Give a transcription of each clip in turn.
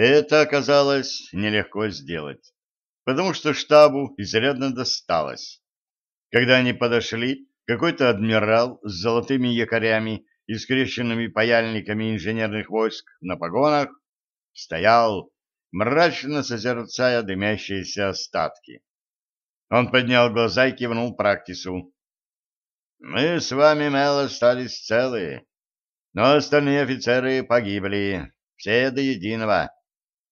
Это оказалось нелегко сделать, потому что штабу изрядно досталось. Когда они подошли, какой-то адмирал с золотыми якорями и скрещенными паяльниками инженерных войск на погонах стоял, мрачно созерцая дымящиеся остатки. Он поднял глаза и кивнул практису. «Мы с вами, Мел, остались целые, но остальные офицеры погибли, все до единого.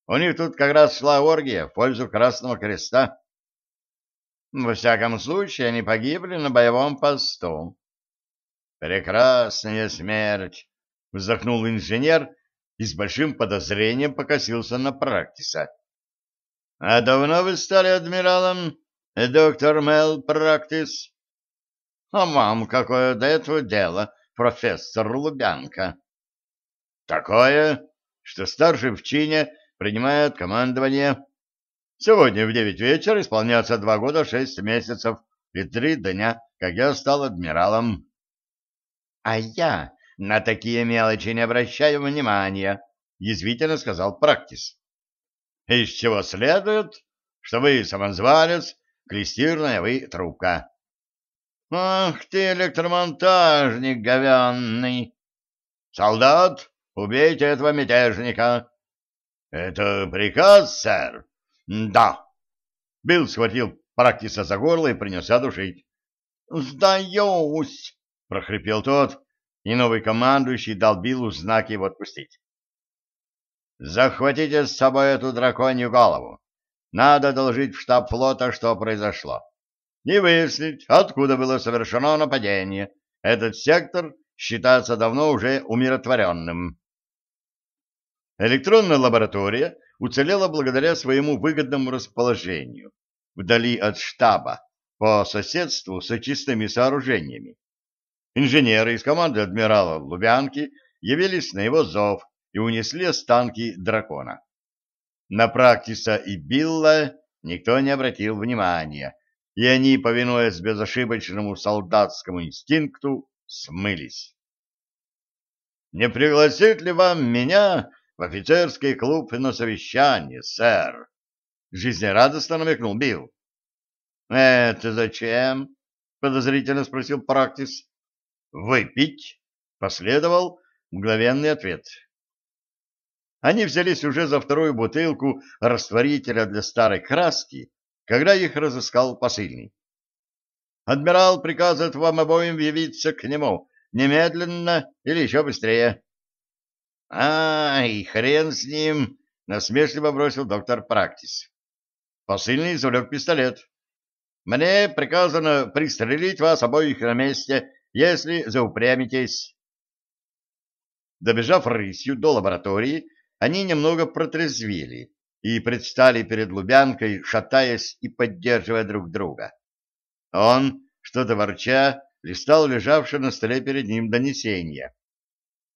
У них тут как раз шла оргия в пользу Красного Креста. Во всяком случае, они погибли на боевом посту. «Прекрасная смерть!» — вздохнул инженер и с большим подозрением покосился на Практиса. «А давно вы стали адмиралом, доктор Мел Практис?» «А вам какое до этого дело, профессор Лубянка?» «Такое, что старший в чине принимает командование. Сегодня в девять вечера исполняется два года шесть месяцев и три дня, как я стал адмиралом». А я на такие мелочи не обращаю внимания, — язвительно сказал Практис. — Из чего следует, что вы самозванец, клестирная вы трубка. — Ах ты, электромонтажник говянный! — Солдат, убейте этого мятежника! — Это приказ, сэр? — Да. Билл схватил Практиса за горло и принялся душить. — Сдаюсь! — прохрипел тот, и новый командующий дал Биллу знак его отпустить. «Захватите с собой эту драконью голову. Надо доложить в штаб флота, что произошло. И выяснить, откуда было совершено нападение. Этот сектор считается давно уже умиротворенным». Электронная лаборатория уцелела благодаря своему выгодному расположению вдали от штаба, по соседству с очистными сооружениями. Инженеры из команды адмирала Лубянки явились на его зов и унесли останки дракона. На Практиса и Билла никто не обратил внимания, и они, повинуясь безошибочному солдатскому инстинкту, смылись. «Не пригласит ли вам меня в офицерский клуб на совещание, сэр?» Жизнерадостно намекнул Билл. «Это зачем?» — подозрительно спросил Практис. «Выпить?» — последовал мгновенный ответ. Они взялись уже за вторую бутылку растворителя для старой краски, когда их разыскал посыльный. «Адмирал приказывает вам обоим явиться к нему немедленно или еще быстрее». «Ай, хрен с ним!» — насмешливо бросил доктор Практис. Посыльный извлек пистолет. «Мне приказано пристрелить вас обоих на месте если заупрямитесь. Добежав рысью до лаборатории, они немного протрезвели и предстали перед Лубянкой, шатаясь и поддерживая друг друга. Он, что-то ворча, листал лежавшее на столе перед ним донесение.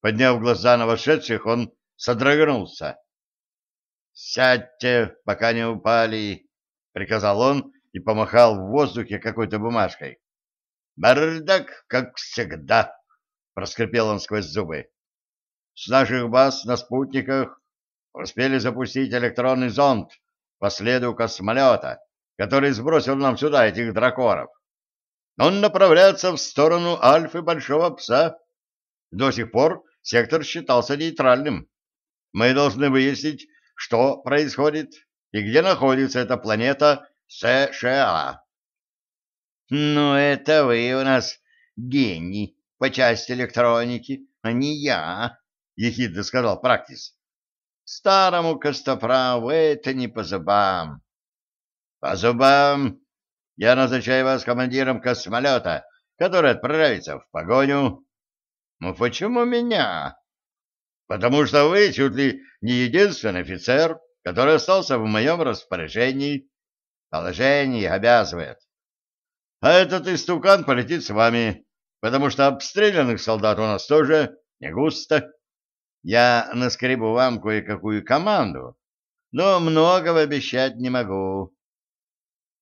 Подняв глаза на вошедших, он содрогнулся. «Сядьте, пока не упали», — приказал он и помахал в воздухе какой-то бумажкой. Бардак, как всегда, проскрипел он сквозь зубы. С наших баз на спутниках успели запустить электронный зонд по следу космолета, который сбросил нам сюда этих дракоров. Он направляется в сторону Альфы Большого Пса. До сих пор сектор считался нейтральным. Мы должны выяснить, что происходит и где находится эта планета США. Ну, это вы у нас гений по части электроники, а не я, — ехидно сказал Практис. Старому Костоправу это не по зубам. По зубам я назначаю вас командиром космолета, который отправится в погоню. Ну почему меня? Потому что вы чуть ли не единственный офицер, который остался в моем распоряжении. Положение обязывает. А этот истукан полетит с вами, потому что обстрелянных солдат у нас тоже не густо. Я наскребу вам кое-какую команду, но многого обещать не могу.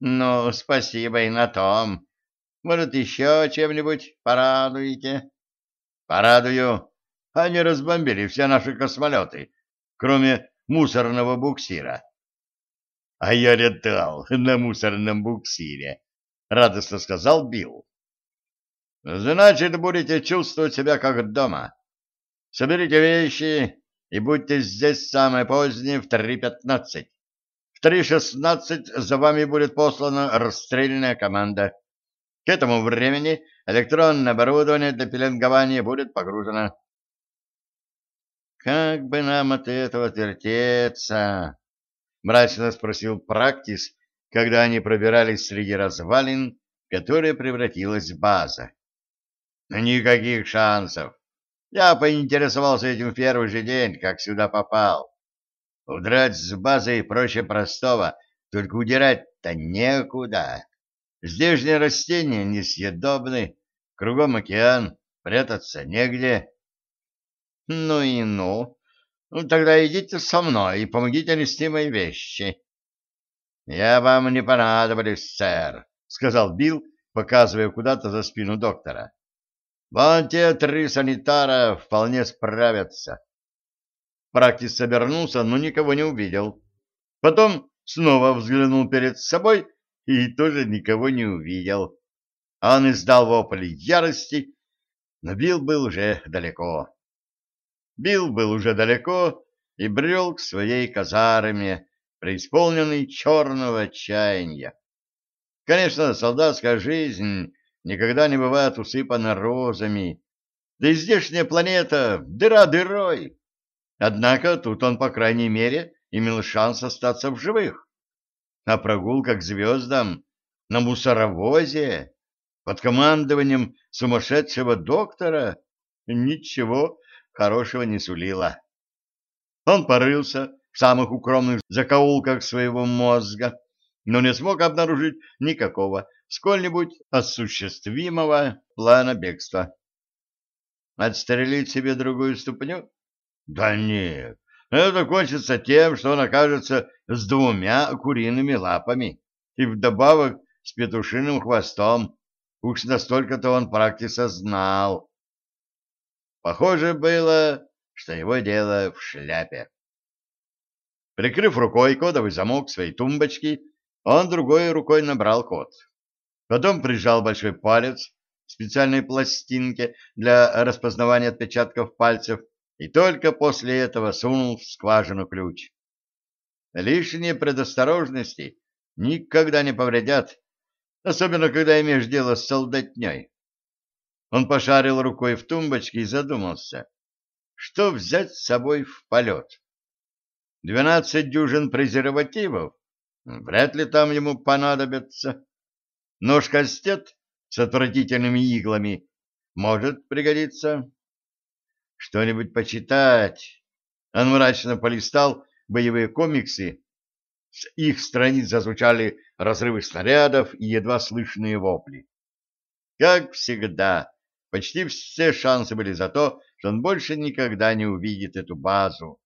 Ну, спасибо и на том. Может, еще чем-нибудь порадуете? Порадую. Они разбомбили все наши космолеты, кроме мусорного буксира. — А я летал на мусорном буксире, — радостно сказал Билл. — Значит, будете чувствовать себя как дома. Соберите вещи и будьте здесь самое позднее в 3.15. В 3.16 за вами будет послана расстрельная команда. К этому времени электронное оборудование для пеленгования будет погружено. «Как бы нам от этого отвертеться?» — мрачно спросил Практис, когда они пробирались среди развалин, в которые превратилась база. «Никаких шансов. Я поинтересовался этим в первый же день, как сюда попал. Удрать с базы проще простого, только удирать-то некуда. Здешние растения несъедобны, кругом океан, прятаться негде». Ну и ну. Ну, тогда идите со мной и помогите нести мои вещи. Я вам не понадоблюсь, сэр, сказал Билл, показывая куда-то за спину доктора. Вон те три санитара вполне справятся. Практис обернулся, но никого не увидел. Потом снова взглянул перед собой и тоже никого не увидел. Он издал вопль ярости, но Билл был уже далеко. Билл был уже далеко и брел к своей казарме, преисполненный черного отчаяния. Конечно, солдатская жизнь никогда не бывает усыпана розами, да и здешняя планета дыра дырой. Однако тут он, по крайней мере, имел шанс остаться в живых. На прогулках к звездам, на мусоровозе, под командованием сумасшедшего доктора ничего хорошего не сулило. Он порылся в самых укромных закоулках своего мозга, но не смог обнаружить никакого сколь-нибудь осуществимого плана бегства. Отстрелить себе другую ступню? Да нет, это кончится тем, что он окажется с двумя куриными лапами и вдобавок с петушиным хвостом. Уж настолько-то он практиса знал. Похоже было, что его дело в шляпе. Прикрыв рукой кодовый замок своей тумбочки, он другой рукой набрал код. Потом прижал большой палец к специальной пластинке для распознавания отпечатков пальцев и только после этого сунул в скважину ключ. Лишние предосторожности никогда не повредят, особенно когда имеешь дело с солдатней. Он пошарил рукой в тумбочке и задумался, что взять с собой в полет. Двенадцать дюжин презервативов? Вряд ли там ему понадобится. Нож-кастет с отвратительными иглами может пригодиться. Что-нибудь почитать. Он мрачно полистал боевые комиксы. С их страниц зазвучали разрывы снарядов и едва слышные вопли. Как всегда, Почти все шансы были за то, что он больше никогда не увидит эту базу.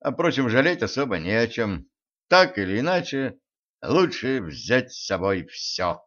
А, впрочем, жалеть особо не о чем. Так или иначе, лучше взять с собой все.